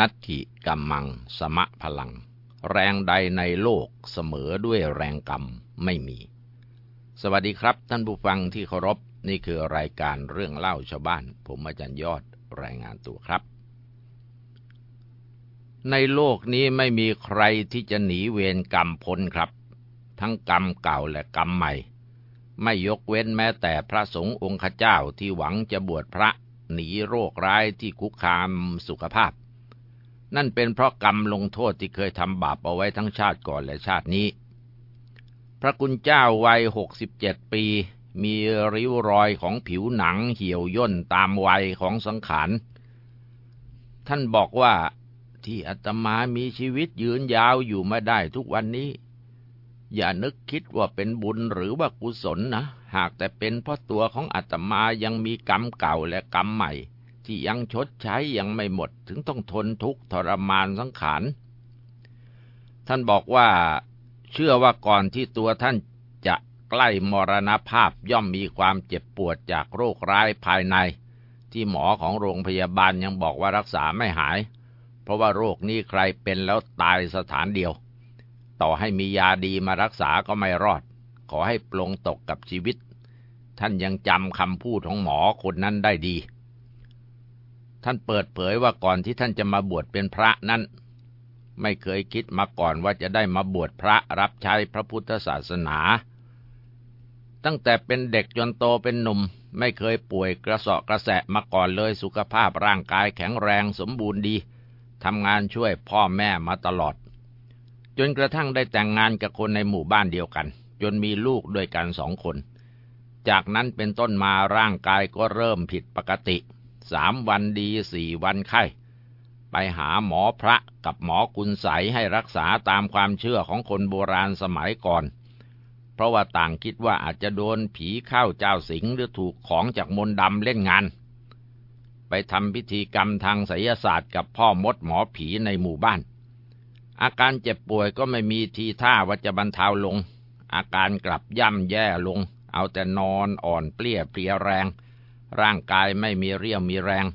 นัตถิกัมมังสมะพลัง แรงใดในโลกเสมอด้วยแรงกรรมไม่มี สวัสดีครับท่านผู้ฟังที่เคารพนี่คือรายการเรื่องเล่าชาวบ้าน ผมอาจารย์ยอดรายงานตัวครับ ในโลกนี้ไม่มีใครที่จะหนีเวรกรรมพ้นครับ ทั้งกรรมเก่าและกรรมใหม่ ไม่ยกเว้นแม้แต่พระสงฆ์องค์เจ้าที่หวังจะบวชพระหนีโรคร้ายที่คุกคามสุขภาพ นั่นเป็นเพราะกรรมลงโทษที่เคยทำบาปเอาไว้ทั้งชาติก่อนและชาตินี้ พระกุณเจ้าวัยหกสิบเจ็ดปี มีริ้วรอยของผิวหนังเหี่ยวย่นตามวัยของสังขาร ท่านบอกว่าที่อาตมามีชีวิตยืนยาวอยู่มาได้ทุกวันนี้ อย่านึกคิดว่าเป็นบุญหรือว่ากุศลนะ หากแต่เป็นเพราะตัวของอาตมายังมีกรรมเก่าและกรรมใหม่ ที่ยังชดใช้ยังไม่หมดถึงต้องทนทุกข์ทรมานสังขาร ท่านบอกว่าเชื่อว่าก่อนที่ตัวท่านจะใกล้มรณภาพย่อมมีความเจ็บปวดจากโรคร้ายภายใน ที่หมอของโรงพยาบาลยังบอกว่ารักษาไม่หาย เพราะว่าโรคนี้ใครเป็นแล้วตายสถานเดียว ต่อให้มียาดีมารักษาก็ไม่รอด ขอให้ปลงตกกับชีวิต ท่านยังจำคำพูดของหมอคนนั้นได้ดี ท่านเปิดเผยว่าก่อนที่ท่านจะมาบวชเป็นพระนั้น ไม่เคยคิดมาก่อนว่าจะได้มาบวชพระรับใช้พระพุทธศาสนา ตั้งแต่เป็นเด็กจนโตเป็นหนุ่ม ไม่เคยป่วยกระสอบกระแสะมาก่อนเลยสุขภาพร่างกายแข็งแรงสมบูรณ์ดีทำงานช่วยพ่อแม่มาตลอด จนกระทั่งได้แต่งงานกับคนในหมู่บ้านเดียวกัน จนมีลูกด้วยกันสองคน จากนั้นเป็นต้นมาร่างกายก็เริ่มผิดปกติ สามวันดีสี่วันไข้ ไปหาหมอพระกับหมอกุณใสให้รักษาตามความเชื่อของคนโบราณสมัยก่อน เพราะว่าต่างคิดว่าอาจจะโดนผีเข้าเจ้าสิงหรือถูกของจากมนต์ดำเล่นงาน ไปทำพิธีกรรมทางไสยศาสตร์กับพ่อมดหมอผีในหมู่บ้าน อาการเจ็บป่วยก็ไม่มีทีท่าว่าจะบรรเทาลง อาการกลับย่ำแย่ลง เอาแต่นอนอ่อนเปลี้ยเปลียแรง ร่างกายไม่มีเรี่ยวมีแรง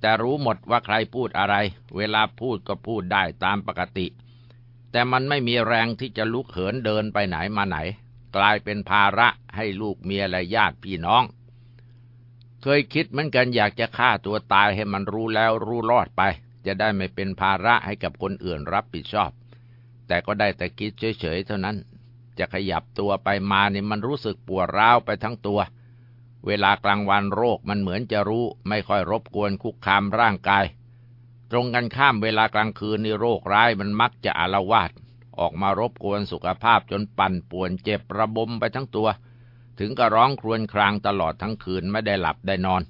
แต่รู้หมดว่าใครพูดอะไร เวลาพูดก็พูดได้ตามปกติ แต่มันไม่มีแรงที่จะลุกเหินเดินไปไหนมาไหน กลายเป็นภาระให้ลูกเมียและญาติพี่น้อง เคยคิดเหมือนกันอยากจะฆ่าตัวตายให้มันรู้แล้วรู้รอดไป จะได้ไม่เป็นภาระให้กับคนอื่นรับผิดชอบ แต่ก็ได้แต่คิดเฉยๆเท่านั้น จะขยับตัวไปมาเนี่ยมันรู้สึกปวดร้าวไปทั้งตัวเเวลากลางวันโรคมันเหมือนจะรู้ ไม่ค่อยรบกวนคุกคามร่างกาย ตรงกันข้ามเวลากลางคืนนี่โรคร้ายมันมักจะอารวาสออกมารบกวนสุขภาพจนปั่นป่วนเจ็บระบมไปทั้งตัว ถึงก็ร้องครวญครางตลอดทั้งคืนไม่ได้หลับได้นอน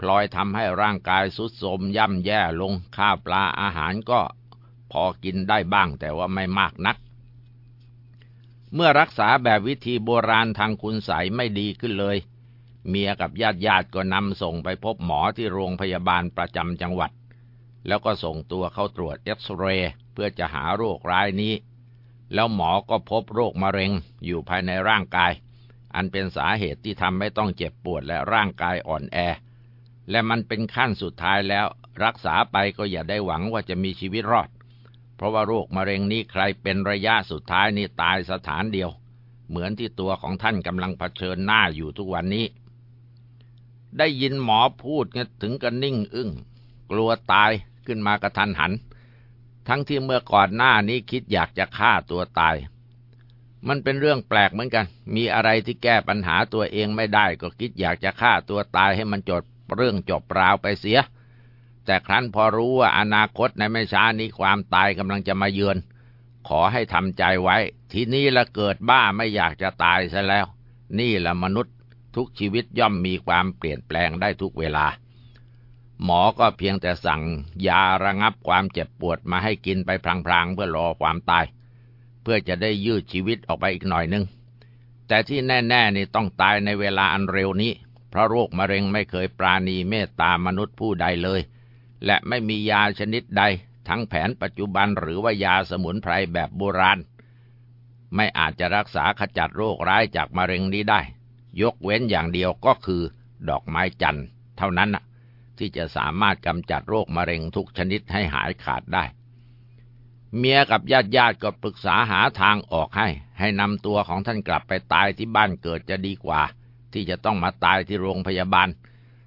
พลอยทำให้ร่างกายสุดโทมย่ำแย่ลงข้าวปลาอาหารก็พอกินได้บ้างแต่ว่าไม่มากนัก เมื่อรักษาแบบวิธีโบราณทางคุณใสไม่ดีขึ้นเลย เมียกับญาติญาติก็นำส่งไปพบหมอที่โรงพยาบาลประจำจังหวัด แล้วก็ส่งตัวเข้าตรวจเอ็กซเรย์เพื่อจะหาโรคร้ายนี้ แล้วหมอก็พบโรคมะเร็งอยู่ภายในร่างกาย อันเป็นสาเหตุที่ทำให้ต้องเจ็บปวดและร่างกายอ่อนแอ และมันเป็นขั้นสุดท้ายแล้วรักษาไปก็อย่าได้หวังว่าจะมีชีวิตรอด เพราะว่าโรคมะเร็งนี้ใครเป็นระยะสุดท้ายนี่ตายสถานเดียว เหมือนที่ตัวของท่านกำลังเผชิญหน้าอยู่ทุกวันนี้ ได้ยินหมอพูดถึงกันนิ่งอึ้ง กลัวตายขึ้นมากระทันหัน ทั้งที่เมื่อก่อนหน้านี้คิดอยากจะฆ่าตัวตาย มันเป็นเรื่องแปลกเหมือนกัน มีอะไรที่แก้ปัญหาตัวเองไม่ได้ก็คิดอยากจะฆ่าตัวตายให้มันจบเรื่องจบราวไปเสีย แต่ครั้นพอรู้ว่าอนาคตในไม่ช้านี้ความตายกำลังจะมาเยือน ขอให้ทำใจไว้ ทีนี้ละเกิดบ้าไม่อยากจะตายซะแล้ว นี่ละมนุษย์ ทุกชีวิตย่อมมีความเปลี่ยนแปลงได้ทุกเวลา หมอก็เพียงแต่สั่งยาระงับความเจ็บปวดมาให้กินไปพลางๆ เพื่อรอความตาย เพื่อจะได้ยืดชีวิตออกไปอีกหน่อยนึง แต่ที่แน่ๆนี่ต้องตายในเวลาอันเร็วนี้ เพราะโรคมะเร็งไม่เคยปราณีเมตตามนุษย์ผู้ใดเลย และไม่มียาชนิดใด ทั้งแผนปัจจุบันหรือว่ายาสมุนไพรแบบโบราณไม่อาจจะรักษาขจัดโรคร้ายจากมะเร็งนี้ได้ ยกเว้นอย่างเดียวก็คือ ดอกไม้จันทร์ เท่านั้นที่จะสามารถกำจัดโรคมะเร็งทุกชนิดให้หายขาดได้ เมียกับญาติญาติก็ปรึกษาหาทางออกให้ ให้นำตัวของท่านกลับไปตายที่บ้านเกิดจะดีกว่า ที่จะต้องมาตายที่โรงพยาบาล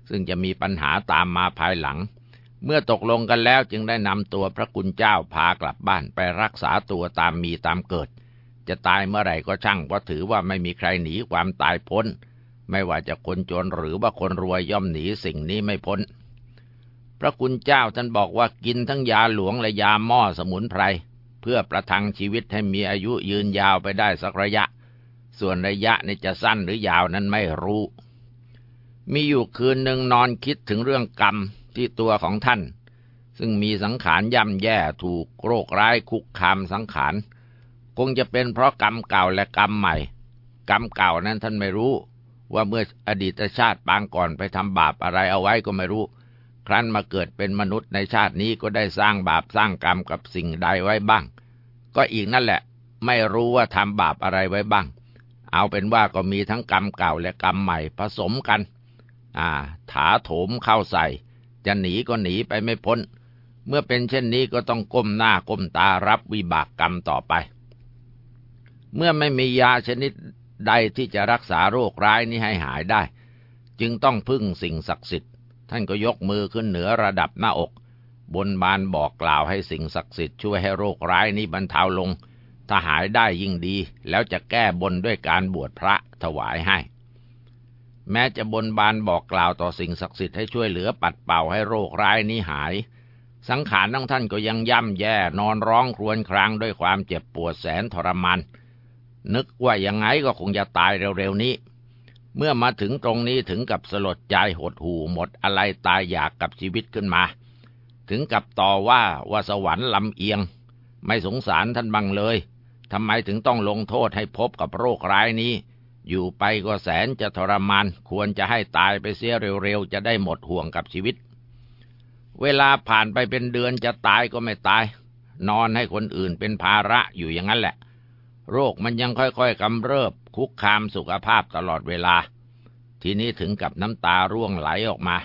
ซึ่งจะมีปัญหาตามมาภายหลัง เมื่อตกลงกันแล้วจึงได้นำตัวพระกุณเจ้าพากลับบ้านไปรักษาตัวตามมีตามเกิด จะตายเมื่อไหร่ก็ช่างเพราะถือว่าไม่มีใครหนีความตายพ้น ไม่ว่าจะคนจนหรือว่าคนรวยย่อมหนีสิ่งนี้ไม่พ้น พระคุณเจ้าท่านบอกว่ากินทั้งยาหลวงและยาหม้อสมุนไพร เพื่อประทังชีวิตให้มีอายุยืนยาวไปได้สักระยะ ส่วนระยะนี่จะสั้นหรือยาวนั้นไม่รู้ มีอยู่คืนหนึ่งนอนคิดถึงเรื่องกรรมที่ตัวของท่าน ซึ่งมีสังขารย่ำแย่ถูกโรคร้ายคุกคามสังขาร งจะเป็นเพราะกรรมเก่าและกรรมใหม่ กรรมเก่านั้นท่านไม่รู้ ว่าเมื่ออดีตชาติปางก่อนไปทำบาปอะไรเอาไว้ก็ไม่รู้ ครั้นมาเกิดเป็นมนุษย์ในชาตินี้ก็ได้สร้างบาปสร้างกรรมกับสิ่งใดไว้บ้าง ก็อีกนั่นแหละ ไม่รู้ว่าทำบาปอะไรไว้บ้าง เอาเป็นว่าก็มีทั้งกรรมเก่าและกรรมใหม่ผสมกัน อ่า ถาโถมเข้าใส่ จะหนีก็หนีไปไม่พ้น เมื่อเป็นเช่นนี้ก็ต้องก้มหน้าก้มตารับวิบากกรรมต่อไป เมื่อไม่มียาชนิดใดที่จะรักษาโรคร้ายนี้ให้หายได้ จึงต้องพึ่งสิ่งศักดิ์สิทธิ์ ท่านก็ยกมือขึ้นเหนือระดับหน้าอก บนบานบอกกล่าวให้สิ่งศักดิ์สิทธิ์ช่วยให้โรคร้ายนี้บรรเทาลง ถ้าหายได้ยิ่งดี แล้วจะแก้บนด้วยการบวชพระถวายให้ แม้จะบนบานบอกกล่าวต่อสิ่งศักดิ์สิทธิ์ให้ช่วยเหลือปัดเป่าให้โรคร้ายนี้หายสังขารของท่านก็ยังย่ำแย่นอนร้องครวญครางด้วยความเจ็บปวดแสนทรมาน นึกว่ายังไงก็คงจะตายเร็วๆนี้ เมื่อมาถึงตรงนี้ถึงกับสลดใจหดหู่หมดอะไรตายอยากกับชีวิตขึ้นมา ถึงกับต่อว่าว่าสวรรค์ลำเอียง ไม่สงสารท่านบังเลยทำไมถึงต้องลงโทษให้พบกับโรคร้ายนี้ อยู่ไปก็แสนจะทรมาน ควรจะให้ตายไปเสียเร็วๆ จะได้หมดห่วงกับชีวิต เวลาผ่านไปเป็นเดือนจะตายก็ไม่ตาย นอนให้คนอื่นเป็นภาระอยู่อย่างนั้นแหละ โรคมันยังค่อยๆกำเริบคุกคามสุขภาพตลอดเวลา ทีนี้ถึงกับน้ำตาร่วงไหลออกมา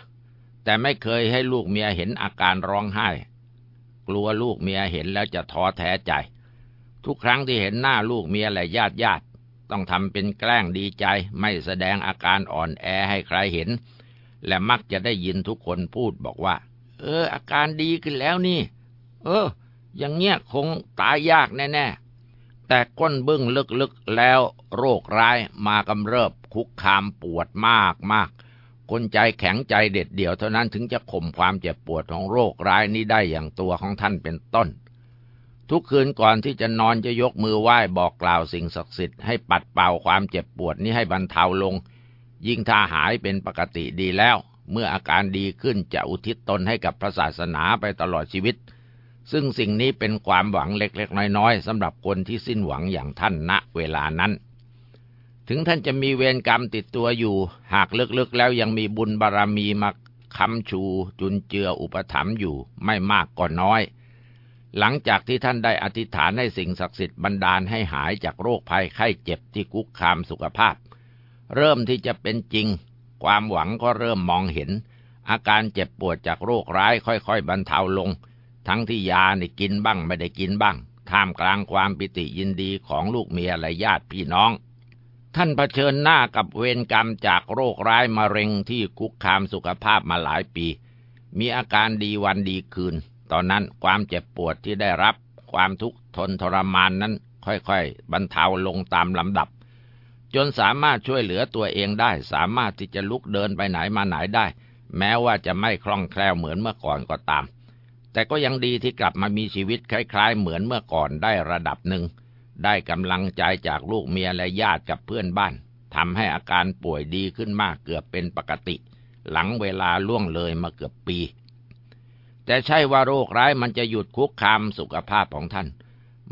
แต่ไม่เคยให้ลูกเมียเห็นอาการร้องไห้ กลัวลูกเมียเห็นแล้วจะท้อแท้ใจ ทุกครั้งที่เห็นหน้าลูกเมียและญาติญาติต้องทำเป็นแกล้งดีใจไม่แสดงอาการอ่อนแอให้ใครเห็น และมักจะได้ยินทุกคนพูดบอกว่า เออ อาการดีขึ้นแล้วนี่ เออ อย่างเงี้ยคงตายยากแน่ๆ แต่ก้นบึ้งลึกๆแล้วโรคร้ายมากำเริบคุกคามปวดมากมากคนใจแข็งใจเด็ดเดี่ยวเท่านั้นถึงจะข่มความเจ็บปวดของโรคร้ายนี้ได้อย่างตัวของท่านเป็นต้น ทุกคืนก่อนที่จะนอนจะยกมือไหว้บอกกล่าวสิ่งศักดิ์สิทธิ์ให้ปัดเป่าความเจ็บปวดนี้ให้บรรเทาลง ยิ่งถ้าหายเป็นปกติดีแล้ว เมื่ออาการดีขึ้นจะอุทิศตนให้กับพระศาสนาไปตลอดชีวิต ซึ่งสิ่งนี้เป็นความหวังเล็กๆ น้อยๆสำหรับคนที่สิ้นหวังอย่างท่านณเวลานั้น ถึงท่านจะมีเวรกรรมติดตัวอยู่ หากลึกๆแล้วยังมีบุญบารรมีมาค้ำชูจุนเจืออุปถัมภ์อยู่ไม่มากก็น้อย หลังจากที่ท่านได้อธิษฐานให้สิ่งศักดิ์สิทธิ์บันดาลให้หายจากโรคภัยไข้เจ็บที่คุกคามสุขภาพ เริ่มที่จะเป็นจริง ความหวังก็เริ่มมองเห็น อาการเจ็บปวดจากโรคร้ายค่อยๆบรรเทาลง ทั้งที่ยาเนี่กินบ้างไม่ได้กินบ้าง ท่ามกลางความปิติยินดีของลูกเมียและญาติพี่น้อง ท่านเผชิญหน้ากับเวรกรรมจากโรคร้ายมะเร็งที่คุกคามสุขภาพมาหลายปี มีอาการดีวันดีคืน ตอนนั้นความเจ็บปวดที่ได้รับ ความทุกข์ทนทรมานนั้น ค่อยๆ บรรเทาลงตามลำดับ จนสามารถช่วยเหลือตัวเองได้ สามารถที่จะลุกเดินไปไหนมาไหนได้ แม้ว่าจะไม่คล่องแคล่วเหมือนเมื่อก่อนก็ตาม แต่ก็ยังดีที่กลับมามีชีวิตคล้าย ๆ เหมือนเมื่อก่อนได้ระดับหนึ่ง ได้กำลังใจจากลูกเมียและญาติกับเพื่อนบ้านทำให้อาการป่วยดีขึ้นมากเกือบเป็นปกติ หลังเวลาล่วงเลยมาเกือบปี แต่ใช่ว่าโรคร้ายมันจะหยุดคุกคามสุขภาพของท่าน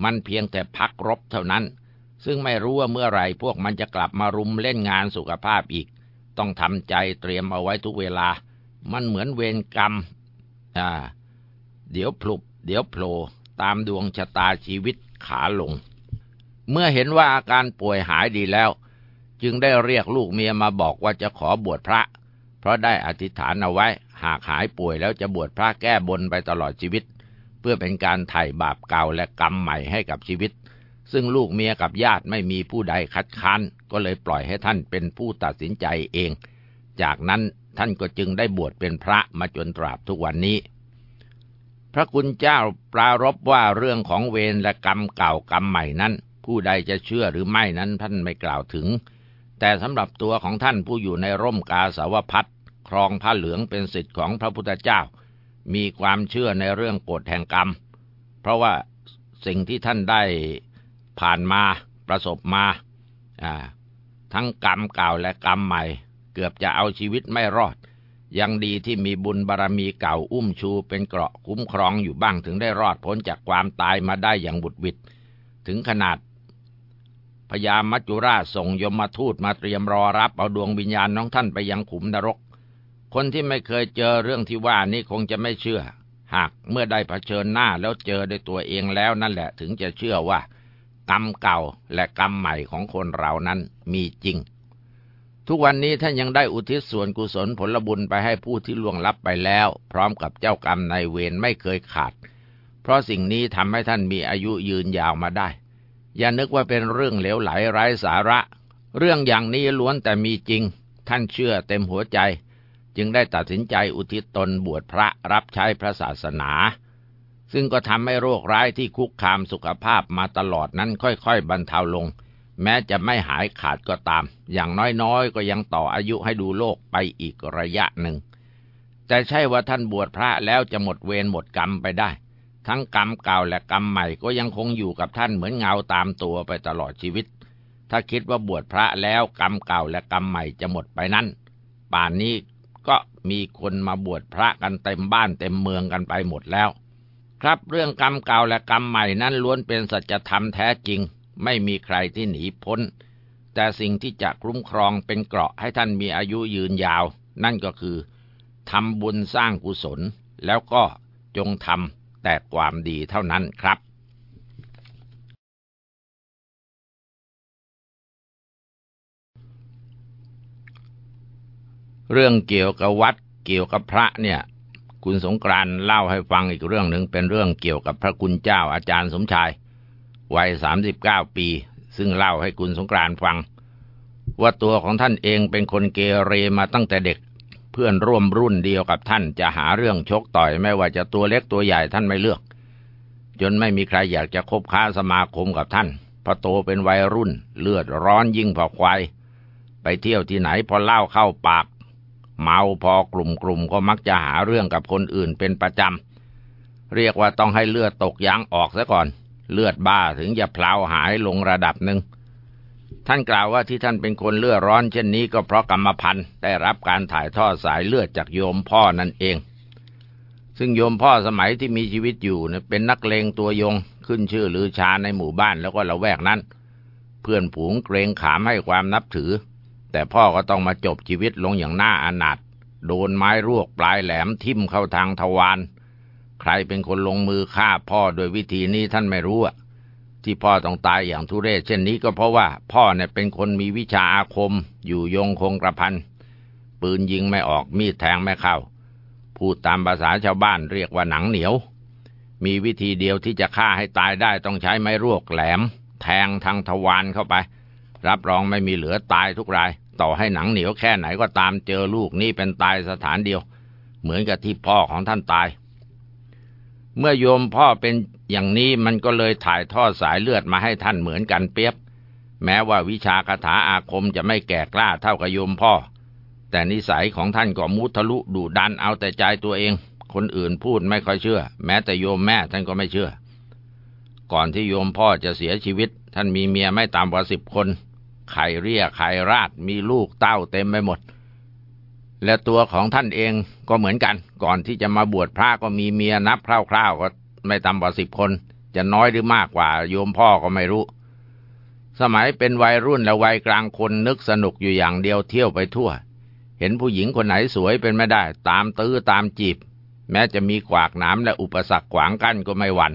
มันเพียงแต่พักรบเท่านั้น ซึ่งไม่รู้ว่าเมื่อไหร่พวกมันจะกลับมารุมเล่นงานสุขภาพอีก ต้องทำใจเตรียมเอาไว้ทุกเวลา มันเหมือนเวรกรรม อ่า เดี๋ยวพลุบเดี๋ยวโผล่ตามดวงชะตาชีวิตขาลง เมื่อเห็นว่าอาการป่วยหายดีแล้ว จึงได้เรียกลูกเมียมาบอกว่าจะขอบวชพระ เพราะได้อธิษฐานเอาไว้ หากหายป่วยแล้วจะบวชพระแก้บนไปตลอดชีวิต เพื่อเป็นการไถ่บาปเก่าและกรรมใหม่ให้กับชีวิต ซึ่งลูกเมียกับญาติไม่มีผู้ใดคัดค้านก็เลยปล่อยให้ท่านเป็นผู้ตัดสินใจเอง จากนั้นท่านก็จึงได้บวชเป็นพระมาจนตราบทุกวันนี้ พระคุณเจ้าปรารบว่าเรื่องของเวรและกรรมเก่ากรรมใหม่นั้น ผู้ใดจะเชื่อหรือไม่นั้นท่านไม่กล่าวถึง แต่สำหรับตัวของท่านผู้อยู่ในร่มกาสาวพัดครองผ้าเหลืองเป็นสิทธิ์ของพระพุทธเจ้า มีความเชื่อในเรื่องกฎแห่งกรรม เพราะว่าสิ่งที่ท่านได้ผ่านมาประสบมาทั้งกรรมเก่าและกรรมใหม่ เกือบจะเอาชีวิตไม่รอด ยังดีที่มีบุญบารรมีเก่าอุ้มชูเป็นเกราะคุ้มครองอยู่บ้างถึงได้รอดพ้นจากความตายมาได้อย่างบุดวิดถึงขนาดพญามัจจุราชส่งยมมาทูตมาเตรียมรอรับเอาดวงวิญญาณน้องท่านไปยังขุมนรก คนที่ไม่เคยเจอเรื่องที่ว่านี้คงจะไม่เชื่อ หากเมื่อได้เผชิญหน้าแล้วเจอด้วยตัวเองแล้วนั่นแหละถึงจะเชื่อว่า กรรมเก่าและกรรมใหม่ของคนเรานั้นมีจริง ทุกวันนี้ท่านยังได้อุทิศส่วนกุศลผลบุญไปให้ผู้ที่ล่วงลับไปแล้ว พร้อมกับเจ้ากรรมนายเวรไม่เคยขาด เพราะสิ่งนี้ทำให้ท่านมีอายุยืนยาวมาได้ อย่านึกว่าเป็นเรื่องเหลวไหลไร้สาระ เรื่องอย่างนี้ล้วนแต่มีจริง ท่านเชื่อเต็มหัวใจ จึงได้ตัดสินใจอุทิศตนบวชพระรับใช้พระศาสนา ซึ่งก็ทำให้โรคร้ายที่คุกคามสุขภาพมาตลอดนั้นค่อยๆบรรเทาลง แม้จะไม่หายขาดก็ตาม อย่างน้อยๆ ก็ยังต่ออายุให้ดูโลกไปอีกระยะหนึ่ง แต่ใช่ว่าท่านบวชพระแล้วจะหมดเวรหมดกรรมไปได้ ทั้งกรรมเก่าและกรรมใหม่ก็ยังคงอยู่กับท่านเหมือนเงาตามตัวไปตลอดชีวิต ถ้าคิดว่าบวชพระแล้วกรรมเก่าและกรรมใหม่จะหมดไปนั้น ป่านนี้ก็มีคนมาบวชพระกันเต็มบ้านเต็มเมืองกันไปหมดแล้ว ครับเรื่องกรรมเก่าและกรรมใหม่นั้นล้วนเป็นสัจธรรมแท้จริง ไม่มีใครที่หนีพ้น แต่สิ่งที่จะคุ้มครองเป็นเกราะให้ท่านมีอายุยืนยาว นั่นก็คือทำบุญสร้างกุศล แล้วก็จงทำแต่ความดีเท่านั้นครับเรื่องเกี่ยวกับวัดเกี่ยวกับพระเนี่ย คุณสงกรานเล่าให้ฟังอีกเรื่องหนึ่งเป็นเรื่องเกี่ยวกับพระคุณเจ้าอาจารย์สมชาย วัยสามสิบเก้าปี ซึ่งเล่าให้คุณสงกรานฟัง ว่าตัวของท่านเองเป็นคนเกเรมาตั้งแต่เด็ก เพื่อนร่วมรุ่นเดียวกับท่านจะหาเรื่องชกต่อยไม่ว่าจะตัวเล็กตัวใหญ่ท่านไม่เลือก จนไม่มีใครอยากจะคบค้าสมาคมกับท่านพอโตเป็นวัยรุ่นเลือดร้อนยิ่งพอควายไปเที่ยวที่ไหนพอเล่าเข้าปาก เมาพอกลุ่มกลุ่มก็มักจะหาเรื่องกับคนอื่นเป็นประจำเรียกว่าต้องให้เลือดตกยางออกซะก่อน เลือดบ้าถึงจะเพลาหายลงระดับหนึ่ง ท่านกล่าวว่าที่ท่านเป็นคนเลือดร้อนเช่นนี้ก็เพราะกรรมพันธุ์ได้รับการถ่ายทอดสายเลือดจากโยมพ่อนั่นเอง ซึ่งโยมพ่อสมัยที่มีชีวิตอยู่เป็นนักเลงตัวยงขึ้นชื่อลือชาในหมู่บ้านแล้วก็ละแวกนั้น เพื่อนผูงเกรงขามให้ความนับถือ แต่พ่อก็ต้องมาจบชีวิตลงอย่างหน่าอนาถโดนไม้รวกปลายแหลมทิ่มเข้าทางทวาร ใครเป็นคนลงมือฆ่าพ่อโดยวิธีนี้ท่านไม่รู้อะที่พ่อต้องตายอย่างทุเรศเช่นนี้ก็เพราะว่า พ่อเนี่ยเป็นคนมีวิชาอาคม อยู่ยงคงกระพันปืนยิงไม่ออกมีดแทงไม่เข้า พูดตามภาษาชาวบ้านเรียกว่าหนังเหนียว มีวิธีเดียวที่จะฆ่าให้ตายได้ต้องใช้ไม้รวกแหลม แทงทางทวารเข้าไป รับรองไม่มีเหลือตายทุกราย ต่อให้หนังเหนียวแค่ไหนก็ตามเจอลูกนี่เป็นตายสถานเดียว เหมือนกับที่พ่อของท่านตาย เมื่อโยมพ่อเป็นอย่างนี้มันก็เลยถ่ายทอดสายเลือดมาให้ท่านเหมือนกันเปียบ แม้ว่าวิชาคาถาอาคมจะไม่แก่กล้าเท่ากับโยมพ่อ แต่นิสัยของท่านก็มุทะลุดุดันเอาแต่ใจตัวเอง คนอื่นพูดไม่ค่อยเชื่อ แม้แต่โยมแม่ท่านก็ไม่เชื่อ ก่อนที่โยมพ่อจะเสียชีวิต ท่านมีเมียไม่ต่ำกว่าสิบคนไข่เรียไข่ราดมีลูกเต้าเต็มไปหมด และตัวของท่านเอง ก็เหมือนกัน ก่อนที่จะมาบวชพระก็มีเมียนับคร่าวๆก็ไม่ต่ำกว่าสิบคน จะน้อยหรือมากกว่า โยมพ่อก็ไม่รู้ สมัยเป็นวัยรุ่นและวัยกลางคนนึกสนุกอยู่อย่างเดียวเที่ยวไปทั่ว เห็นผู้หญิงคนไหนสวยเป็นไม่ได้ ตามตื้อตามจีบ แม้จะมีขวากหนามและอุปสรรคขวางกั้นก็ไม่หวัน่น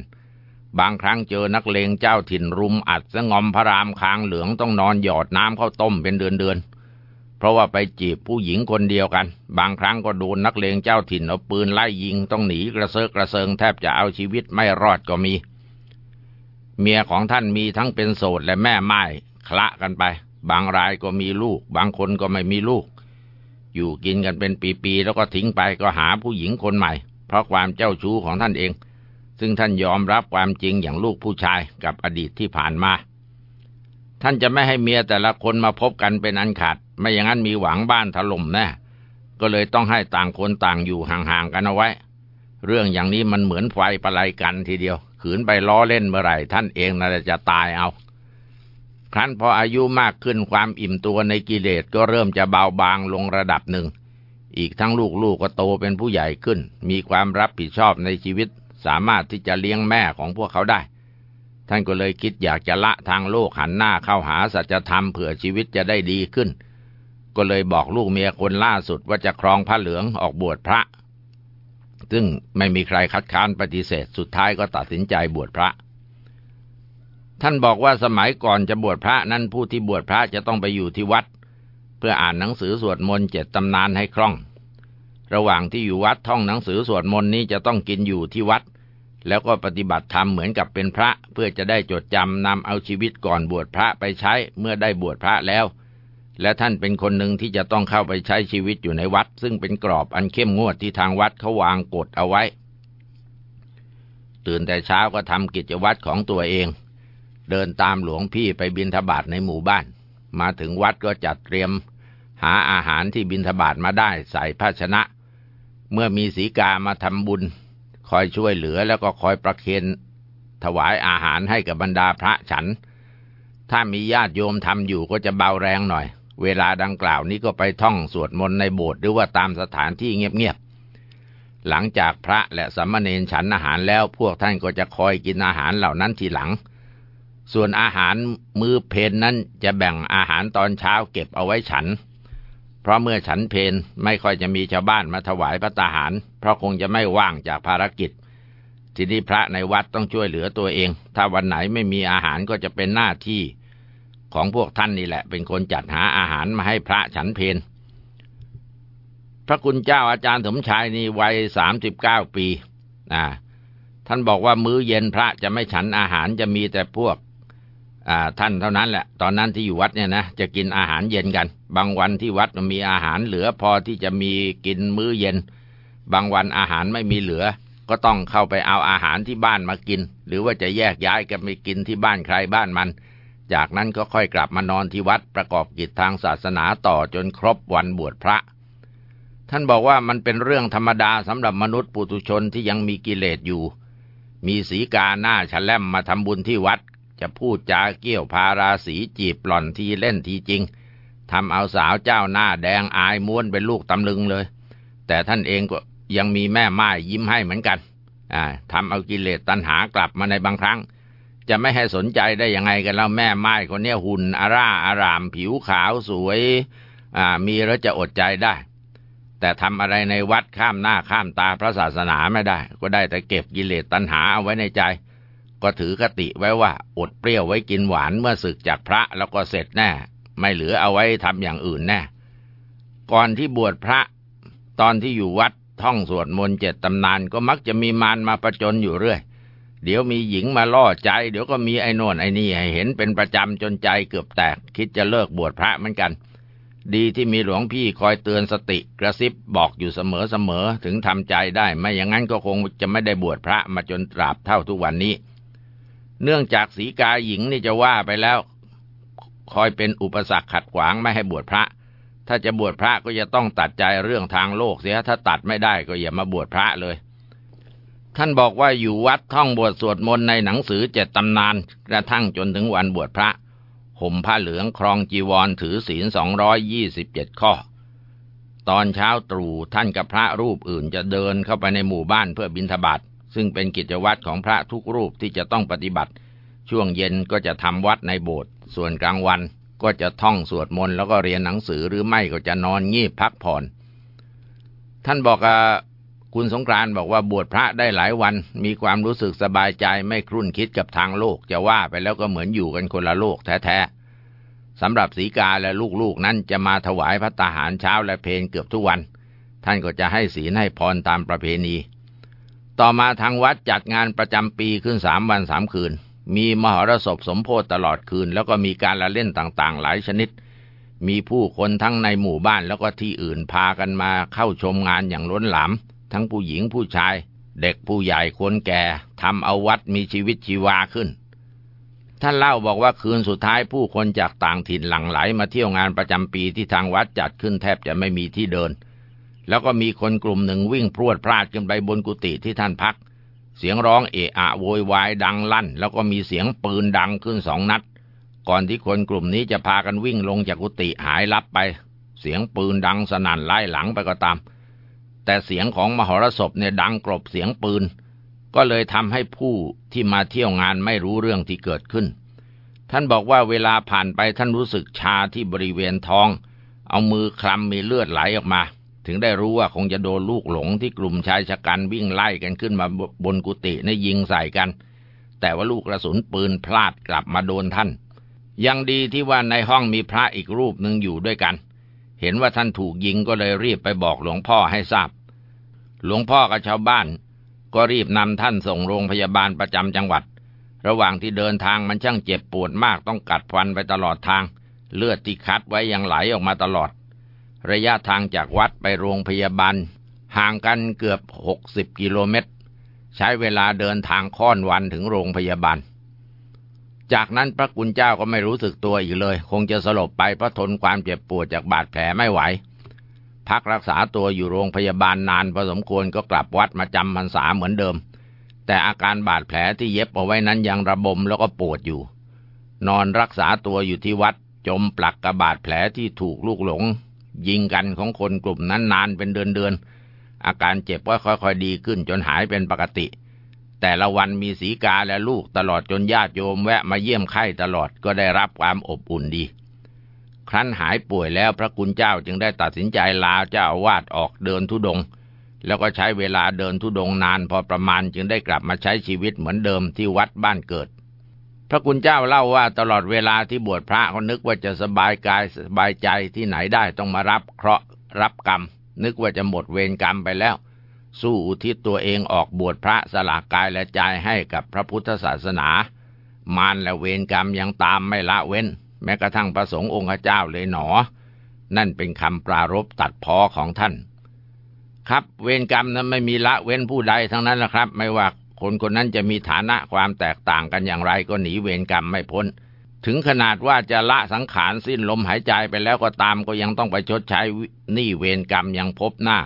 บางครั้งเจอนักเลงเจ้าถิ่นรุมอัดสงอมพระรามคางเหลืองต้องนอนหยอดน้ำเข้าต้มเป็นเดือนเดือน เพราะว่าไปจีบผู้หญิงคนเดียวกัน บางครั้งก็โดนนักเลงเจ้าถิ่นเอาปืนไล่ยิงต้องหนีกระเซาะกระเซิงแทบจะเอาชีวิตไม่รอดก็มี เมียของท่านมีทั้งเป็นโสดและแม่ไม้คละกันไป บางรายก็มีลูก บางคนก็ไม่มีลูก อยู่กินกันเป็นปีๆแล้วก็ทิ้งไปก็หาผู้หญิงคนใหม่ เพราะความเจ้าชู้ของท่านเอง ซึ่งท่านยอมรับความจริงอย่างลูกผู้ชายกับอดีตที่ผ่านมา ท่านจะไม่ให้เมียแต่ละคนมาพบกันเป็นอันขาด ไม่อย่างนั้นมีหวังบ้านถล่มแน่ก็เลยต้องให้ต่างคนต่างอยู่ห่างๆกันเอาไว้ เรื่องอย่างนี้มันเหมือนไฟประไลกันทีเดียว ขืนไปล้อเล่นเมื่อไหร่ ท่านเองน่าจะตายเอา ครั้นพออายุมากขึ้นความอิ่มตัวในกิเลสก็เริ่มจะเบาบางลงระดับหนึ่ง อีกทั้งลูกๆกก็โตเป็นผู้ใหญ่ขึ้น มีความรับผิดชอบในชีวิต สามารถที่จะเลี้ยงแม่ของพวกเขาได้ ท่านก็เลยคิดอยากจะละทางโลกหันหน้าเข้าหาสัจธรรมเผื่อชีวิตจะได้ดีขึ้น ก็เลยบอกลูกเมียคนล่าสุดว่าจะครองพระเหลืองออกบวชพระ ซึ่งไม่มีใครคัดค้านปฏิเสธสุดท้ายก็ตัดสินใจบวชพระ ท่านบอกว่าสมัยก่อนจะบวชพระนั้นผู้ที่บวชพระจะต้องไปอยู่ที่วัด เพื่ออ่านหนังสือสวดมนต์เจ็ดตำนานให้คล่อง ระหว่างที่อยู่วัดท่องหนังสือสวดมนต์นี้จะต้องกินอยู่ที่วัด แล้วก็ปฏิบัติธรรมเหมือนกับเป็นพระ เพื่อจะได้จดจำนำเอาชีวิตก่อนบวชพระไปใช้เมื่อได้บวชพระแล้ว และท่านเป็นคนหนึ่งที่จะต้องเข้าไปใช้ชีวิตอยู่ในวัด ซึ่งเป็นกรอบอันเข้มงวดที่ทางวัดเขาวางกฎเอาไว้ ตื่นแต่เช้าก็ทำกิจวัตรของตัวเอง เดินตามหลวงพี่ไปบินทบาทในหมู่บ้าน มาถึงวัดก็จัดเตรียม หาอาหารที่บินทบาทมาได้ใส่ภาชนะ เมื่อมีสีกามาทำบุญ คอยช่วยเหลือแล้วก็คอยประเคนถวายอาหารให้กับบรรดาพระฉัน ถ้ามีญาติโยมทำอยู่ก็จะเบาแรงหน่อย เวลาดังกล่าวนี้ก็ไปท่องสวดมนต์ในโบสถ์หรือว่าตามสถานที่เงียบๆ หลังจากพระและสัมมาเนนฉันอาหารแล้วพวกท่านก็จะคอยกินอาหารเหล่านั้นทีหลัง ส่วนอาหารมือเพนนั้นจะแบ่งอาหารตอนเช้าเก็บเอาไว้ฉัน เพราะเมื่อฉันเพนไม่ค่อยจะมีชาวบ้านมาถวายพระตาหาร เพราะคงจะไม่ว่างจากภารกิจ ทีนี้พระในวัดต้องช่วยเหลือตัวเอง ถ้าวันไหนไม่มีอาหารก็จะเป็นหน้าที่ ของพวกท่านนี่แหละ เป็นคนจัดหาอาหารมาให้พระฉันเพนพระคุณเจ้าอาจารย์สมชายนี่วัยสามสิบเก้าปีอ่าท่านบอกว่ามื้อเย็นพระจะไม่ฉันอาหารจะมีแต่พวก ท่านเท่านั้นแหละ ตอนนั้นที่อยู่วัดเนี่ยนะจะกินอาหารเย็นกัน บางวันที่วัดมีอาหารเหลือพอที่จะมีกินมื้อเย็น บางวันอาหารไม่มีเหลือ ก็ต้องเข้าไปเอาอาหารที่บ้านมากิน หรือว่าจะแยกย้ายกันไปกินที่บ้านใครบ้านมัน จากนั้นก็ค่อยกลับมานอนที่วัดประกอบกิจทางศาสนาต่อจนครบวันบวชพระ ท่านบอกว่ามันเป็นเรื่องธรรมดาสำหรับมนุษย์ปุถุชนที่ยังมีกิเลสอยู่ มีสีกาหน้าฉลมมาทำบุญที่วัด จะพูดจาเกี่ยวพาราสีจีบปล่อนทีเล่นทีจริงทำเอาสาวเจ้าหน้าแดงอายม้วนเป็นลูกตำลึงเลย แต่ท่านเองก็ยังมีแม่ไม้ยิ้มให้เหมือนกันทำเอากิเลสตัณหากลับมาในบางครั้ง จะไม่ให้สนใจได้ยังไงกันแล้วแม่ไม้คนนี้หุ่นอาร่าอารามผิวขาวสวยมีแล้วจะอดใจได้ แต่ทำอะไรในวัดข้ามหน้าข้ามตาพระศาสนาไม่ได้ ก็ได้แต่เก็บกิเลสตัณหาเอาไว้ในใจ ก็ถือคติไว้ว่าอดเปรี้ยวไว้กินหวานเมื่อศึกจากพระแล้วก็เสร็จแน่ ไม่เหลือเอาไว้ทำอย่างอื่นแน่ ก่อนที่บวชพระ ตอนที่อยู่วัดท่องสวดมนต์เจ็ดตำนานก็มักจะมีมารมาประจนอยู่เรื่อย เดี๋ยวมีหญิงมาล่อใจ เดี๋ยวก็มีไอ้นวนไอ้นี่ให้เห็นเป็นประจำจนใจเกือบแตก คิดจะเลิกบวชพระเหมือนกัน ดีที่มีหลวงพี่คอยเตือนสติกระซิบบอกอยู่เสมอเสมอถึงทำใจได้ ไม่อย่างนั้นก็คงจะไม่ได้บวชพระมาจนตราบเท่าทุกวันนี้ เนื่องจากสีกาหญิงนี่จะว่าไปแล้ว คอยเป็นอุปสรรคขัดขวางไม่ให้บวชพระ ถ้าจะบวชพระก็จะต้องตัดใจเรื่องทางโลกเสียถ้าตัดไม่ได้ก็อย่ามาบวชพระเลย ท่านบอกว่าอยู่วัดท่องบวชสวดมนต์ในหนังสือเจ็ดตำนานกระทั่งจนถึงวันบวชพระห่มผ้าเหลืองครองจีวรถือศีลสองร้อยยี่สิบเจ็ดข้อ ตอนเช้าตรู่ท่านกับพระรูปอื่นจะเดินเข้าไปในหมู่บ้านเพื่อบิณฑบาต ซึ่งเป็นกิจวัตรของพระทุกรูปที่จะต้องปฏิบัติ ช่วงเย็นก็จะทำวัดในโบสถ์ส่วนกลางวันก็จะท่องสวดมนต์แล้วก็เรียนหนังสือหรือไม่ก็จะนอนงีบพักผ่อน ท่านบอกคุณสงกรานบอกว่าบวชพระได้หลายวัน มีความรู้สึกสบายใจไม่ครุ่นคิดกับทางโลก จะว่าไปแล้วก็เหมือนอยู่กันคนละโลกแท้ๆสำหรับสีกาและลูกๆ นั้นจะมาถวายพระตาหารเช้าและเพลเกือบทุกวัน ท่านก็จะให้ศีลให้พรตามประเพณี ต่อมาทางวัดจัดงานประจำปีขึ้นสามวันสามคืน มีมหรสพสมโพธตลอดคืน แล้วก็มีการละเล่นต่างๆ หลายชนิด มีผู้คนทั้งในหมู่บ้านแล้วก็ที่อื่นพากันมาเข้าชมงานอย่างล้นหลาม ทั้งผู้หญิงผู้ชาย เด็กผู้ใหญ่คนแก่ทำเอาวัดมีชีวิตชีวาขึ้น ท่านเล่าบอกว่าคืนสุดท้ายผู้คนจากต่างถิ่นหลั่งไหลมาเที่ยวงานประจำปีที่ทางวัดจัดขึ้นแทบจะไม่มีที่เดิน แล้วก็มีคนกลุ่มหนึ่งวิ่งพรวดพลาดขึ้นไปบนกุฏิที่ท่านพัก เสียงร้องเอะอะโวยวายดังลั่น แล้วก็มีเสียงปืนดังขึ้นสองนัด ก่อนที่คนกลุ่มนี้จะพากันวิ่งลงจากกุฏิหายลับไป เสียงปืนดังสนั่นไล่หลังไปก็ตาม แต่เสียงของมหรสพเนี่ยดังกรบเสียงปืน ก็เลยทำให้ผู้ที่มาเที่ยวงานไม่รู้เรื่องที่เกิดขึ้น ท่านบอกว่าเวลาผ่านไปท่านรู้สึกชาที่บริเวณท้อง เอามือคลำมีเลือดไหลออกมา ถึงได้รู้ว่าคงจะโดนลูกหลงที่กลุ่มชายชะกันวิ่งไล่กันขึ้นมาบนกุฏิในยิงใส่กัน แต่ว่าลูกกระสุนปืนพลาดกลับมาโดนท่าน ยังดีที่ว่าในห้องมีพระอีกรูปหนึ่งอยู่ด้วยกัน เห็นว่าท่านถูกยิงก็เลยรีบไปบอกหลวงพ่อให้ทราบ หลวงพ่อกับชาวบ้าน ก็รีบนำท่านส่งโรงพยาบาลประจำจังหวัด ระหว่างที่เดินทางมันช่างเจ็บปวดมากต้องกัดฟันไปตลอดทาง เลือดที่คัดไว้ยังไหลออกมาตลอด ระยะทางจากวัดไปโรงพยาบาล ห่างกันเกือบหกสิบกิโลเมตร ใช้เวลาเดินทางค่อนวันถึงโรงพยาบาล จากนั้นพระกุณเจ้าก็ไม่รู้สึกตัวอีกเลย คงจะสลบไปเพราะทนความเจ็บปวดจากบาดแผลไม่ไหว พักรักษาตัวอยู่โรงพยาบาลนานพอสมควรก็กลับวัดมาจำพรรษาเหมือนเดิม แต่อาการบาดแผลที่เย็บเอาไว้นั้นยังระบมแล้วก็ปวดอยู่ นอนรักษาตัวอยู่ที่วัดจมปลักกับบาดแผลที่ถูกลูกหลง ยิงกันของคนกลุ่มนั้นนานเป็นเดือนๆ อาการเจ็บก็ค่อยๆดีขึ้นจนหายเป็นปกติ แต่ละวันมีสีกาและลูกตลอดจนญาติโยมแวะมาเยี่ยมไข้ตลอดก็ได้รับความอบอุ่นดี ครั้นหายป่วยแล้วพระคุณเจ้าจึงได้ตัดสินใจลาเจ้าอาวาสออกเดินทุดง แล้วก็ใช้เวลาเดินทุดงนานพอประมาณจึงได้กลับมาใช้ชีวิตเหมือนเดิมที่วัดบ้านเกิด พระคุณเจ้าเล่าว่าตลอดเวลาที่บวชพระเขานึกว่าจะสบายกายสบายใจที่ไหนได้ต้องมารับเคราะห์รับกรรม นึกว่าจะหมดเวรกรรมไปแล้ว สู้อุทิศตัวเองออกบวชพระสละกายและใจให้กับพระพุทธศาสนา มารและเวรกรรมยังตามไม่ละเว้น แม้กระทั่งพระสงฆ์องค์เจ้าเลยหนอ นั่นเป็นคำปรารบตัดพ้อของท่าน ครับเวรกรรมนั้นไม่มีละเว้นผู้ใดทั้งนั้นนะครับ ไม่ว่า คนคนนั้นจะมีฐานะความแตกต่างกันอย่างไรก็หนีเวรกรรมไม่พ้น ถึงขนาดว่าจะละสังขารสิ้นลมหายใจไปแล้วก็ตามก็ยังต้องไปชดใช้หนี้เวรกรรมยังพบหน้า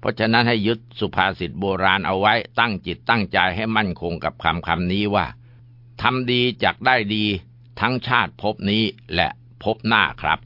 เพราะฉะนั้นให้ยึดสุภาษิตโบราณเอาไว้ตั้งจิตตั้งใจให้มั่นคงกับคำคำนี้ว่าทำดีจากได้ดีทั้งชาติภพนี้และภพหน้าครับ